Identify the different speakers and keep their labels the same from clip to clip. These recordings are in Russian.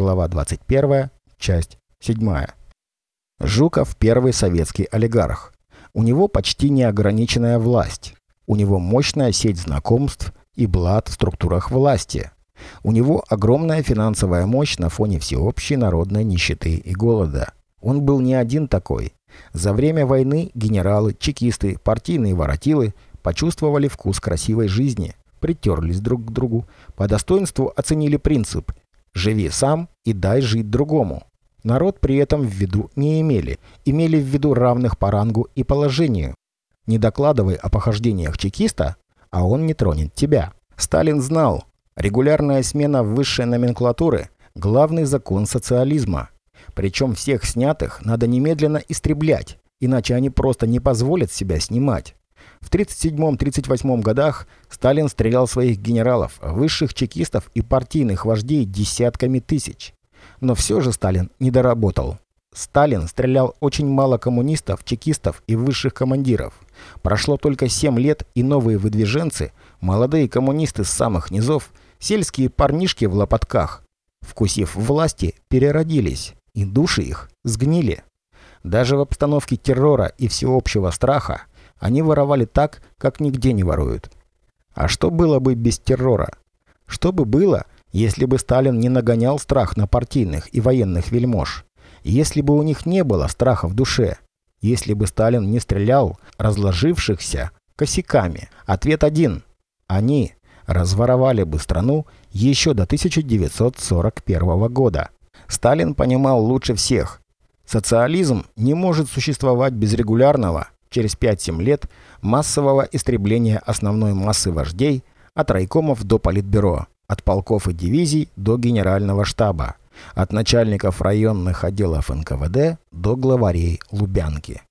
Speaker 1: Глава 21, часть 7. Жуков – первый советский олигарх. У него почти неограниченная власть. У него мощная сеть знакомств и блат в структурах власти. У него огромная финансовая мощь на фоне всеобщей народной нищеты и голода. Он был не один такой. За время войны генералы, чекисты, партийные воротилы почувствовали вкус красивой жизни, притерлись друг к другу, по достоинству оценили принцип «живи сам и дай жить другому». Народ при этом в виду не имели, имели в виду равных по рангу и положению. Не докладывай о похождениях чекиста, а он не тронет тебя. Сталин знал, регулярная смена высшей номенклатуры – главный закон социализма. Причем всех снятых надо немедленно истреблять, иначе они просто не позволят себя снимать. В 1937-1938 годах Сталин стрелял своих генералов, высших чекистов и партийных вождей десятками тысяч. Но все же Сталин не доработал. Сталин стрелял очень мало коммунистов, чекистов и высших командиров. Прошло только 7 лет, и новые выдвиженцы, молодые коммунисты с самых низов, сельские парнишки в лопатках, вкусив власти, переродились, и души их сгнили. Даже в обстановке террора и всеобщего страха они воровали так, как нигде не воруют. А что было бы без террора? Что бы было, если бы Сталин не нагонял страх на партийных и военных вельмож? Если бы у них не было страха в душе? Если бы Сталин не стрелял разложившихся косяками? Ответ один. Они разворовали бы страну еще до 1941 года. Сталин понимал лучше всех. Социализм не может существовать без регулярного, через 5-7 лет, массового истребления основной массы вождей от райкомов до политбюро, от полков и дивизий до генерального штаба, от начальников районных отделов НКВД до главарей Лубянки.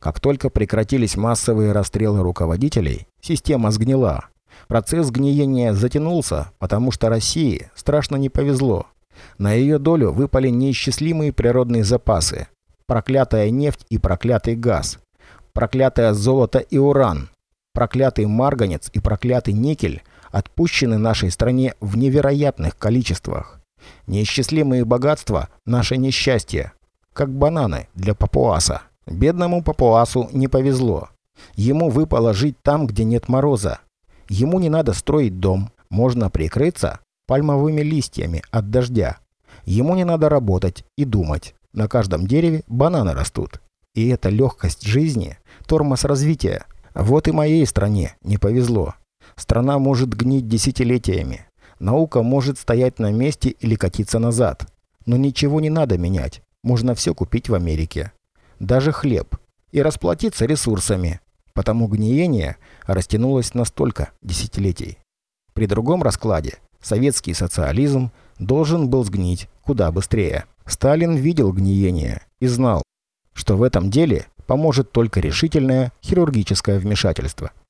Speaker 1: Как только прекратились массовые расстрелы руководителей, система сгнила. Процесс гниения затянулся, потому что России страшно не повезло. На ее долю выпали неисчислимые природные запасы. Проклятая нефть и проклятый газ. Проклятое золото и уран. Проклятый марганец и проклятый никель – отпущены нашей стране в невероятных количествах. Неисчислимые богатства – наше несчастье, как бананы для папуаса. Бедному папуасу не повезло. Ему выпало жить там, где нет мороза. Ему не надо строить дом, можно прикрыться пальмовыми листьями от дождя. Ему не надо работать и думать. На каждом дереве бананы растут. И эта легкость жизни – тормоз развития. Вот и моей стране не повезло. Страна может гнить десятилетиями. Наука может стоять на месте или катиться назад. Но ничего не надо менять. Можно все купить в Америке. Даже хлеб. И расплатиться ресурсами. Потому гниение растянулось на столько десятилетий. При другом раскладе советский социализм должен был сгнить куда быстрее. Сталин видел гниение и знал, что в этом деле поможет только решительное хирургическое вмешательство –